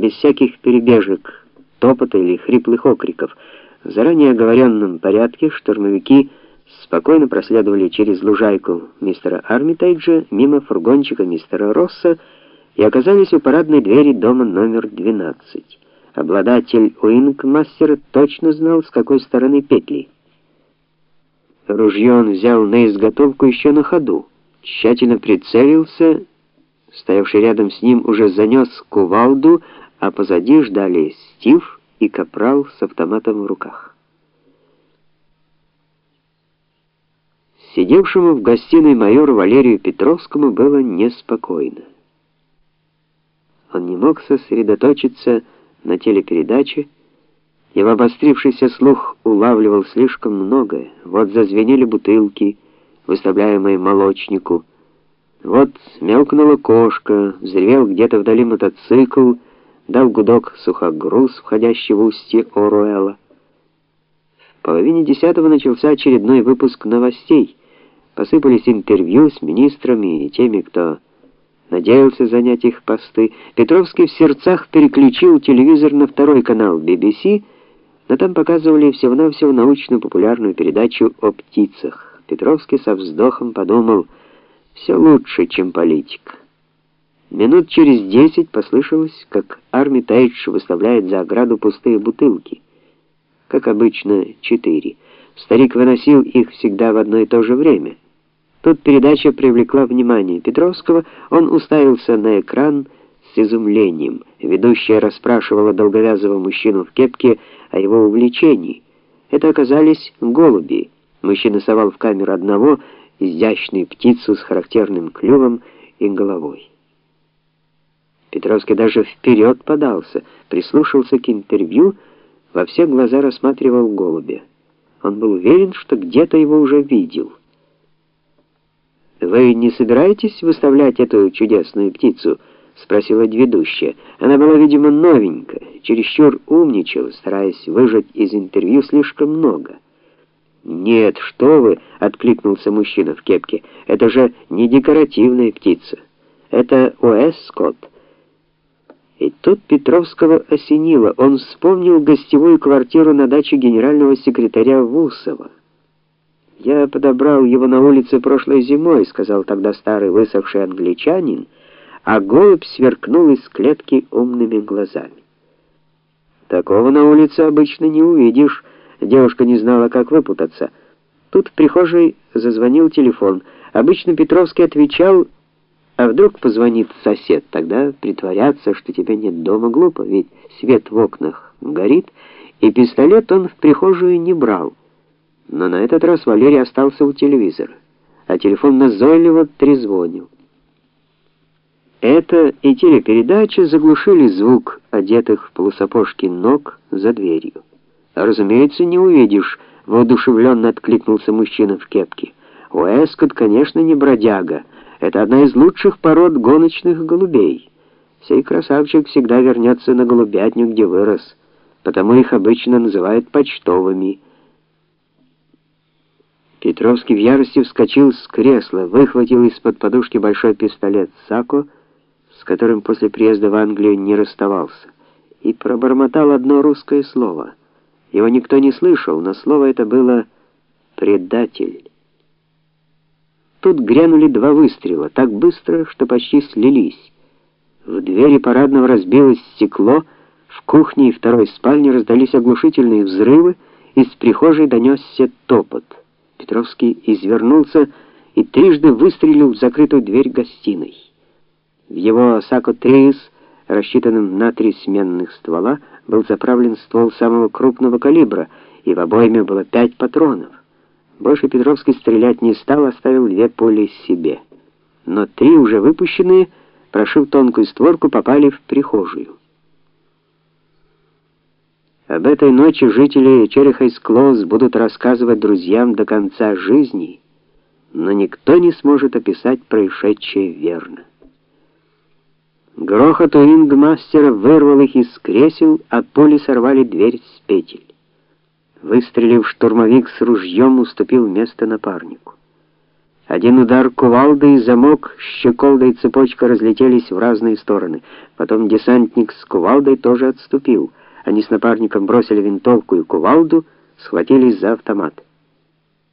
без всяких перебежек, топота или хриплых окриков. В заранее оговоренном порядке штурмовики спокойно проследовали через лужайку мистера Армитейджа мимо фургончика мистера Росса и оказались у парадной двери дома номер 12. Обладатель Уинг-мастера точно знал, с какой стороны петли. Ружье он взял на изготовку еще на ходу, тщательно прицелился, стоявший рядом с ним уже занес кувалду, а позади ждали Стив и капрал с автоматом в руках. Сидевшему в гостиной майору Валерию Петровскому было неспокойно. Он не мог сосредоточиться на телепередаче, его обострившийся слух улавливал слишком многое. Вот зазвенели бутылки, выставляемые молочнику. Вот мяукнула кошка, взревел где-то вдали мотоцикл, дал гудок сухогруз, входящий в устье Оруэлла. В половине десятого начался очередной выпуск новостей. Посыпались интервью с министрами и теми, кто надеялся занять их посты. Петровский в сердцах переключил телевизор на второй канал BBC, но там показывали всего-навсего научно-популярную передачу о птицах. Петровский со вздохом подумал: все лучше, чем политик. Минут через десять послышалось, как Армитайдж выставляет за ограду пустые бутылки. Как обычно, четыре. Старик выносил их всегда в одно и то же время. Тут передача привлекла внимание Петровского, он уставился на экран с изумлением. Ведущая расспрашивала долговязого мужчину в кепке о его увлечении. Это оказались голуби. Мужчина совал в камеру одного, изящную птицу с характерным клювом и головой. Петровский даже вперед подался, прислушался к интервью, во все глаза рассматривал голубя. Он был уверен, что где-то его уже видел. Вы не собираетесь выставлять эту чудесную птицу? спросила ведущая. Она была, видимо, новенькая, чересчур умничала, стараясь выжать из интервью слишком много. Нет, что вы, откликнулся мужчина в кепке. Это же не декоративная птица. Это Уэс-Скотт. И тут Петровского осенило. Он вспомнил гостевую квартиру на даче генерального секретаря Вусова. Я подобрал его на улице прошлой зимой, сказал тогда старый высохший англичанин, а голубь сверкнул из клетки умными глазами. Такого на улице обычно не увидишь. Девушка не знала, как выпутаться. Тут в прихожей зазвонил телефон. Обычно Петровский отвечал: "А вдруг позвонит сосед, тогда притворяться, что тебя нет дома глупо, ведь свет в окнах горит". И пистолет он в прихожую не брал. Но на этот раз Валерий остался у телевизора, а телефон назойливо трезвонил. Это и телепередача заглушили звук одетых в полусапожки ног за дверью. Разумеется, не увидишь, воодушевленно откликнулся мужчина в кепке. Уэскот, конечно, не бродяга. Это одна из лучших пород гоночных голубей. Сей красавчик всегда вернется на голубятню, где вырос, потому их обычно называют почтовыми. Петровский в ярости вскочил с кресла, выхватил из-под подушки большой пистолет Сако, с которым после приезда в Англию не расставался, и пробормотал одно русское слово. Его никто не слышал, но слово это было предатель. Тут грянули два выстрела, так быстро, что почти слились. В двери парадного разбилось стекло, в кухне и второй спальне раздались оглушительные взрывы, из прихожей донесся топот. Петровский извернулся и трижды выстрелил в закрытую дверь гостиной. В его Сако Триис, рассчитанном на три сменных ствола, был заправлен ствол самого крупного калибра, и в обойме было пять патронов. Больше Петровский стрелять не стал, оставил две пули себе. Но три уже выпущенные, прошив тонкую створку, попали в прихожую. Об этой ночи жители Черехайс-Клоуз будут рассказывать друзьям до конца жизни, но никто не сможет описать происшедшее верно. Грохот уингмастера вырвал их из кресел, а пули сорвали дверь с петель. Выстрелив, штурмовик с ружьем уступил место напарнику. Один удар кувалды и замок, щеколда и цепочка разлетелись в разные стороны. Потом десантник с кувалдой тоже отступил. Они с напарником бросили винтовку и кувалду, схватились за автомат.